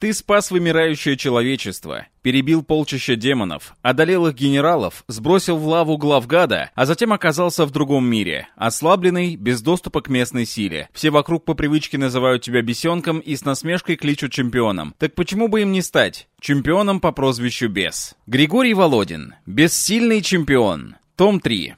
Ты спас вымирающее человечество, перебил полчища демонов, одолел их генералов, сбросил в лаву главгада, а затем оказался в другом мире, ослабленный, без доступа к местной силе. Все вокруг по привычке называют тебя бесенком и с насмешкой кличут чемпионом. Так почему бы им не стать? Чемпионом по прозвищу Бес. Григорий Володин. Бессильный чемпион. Том 3.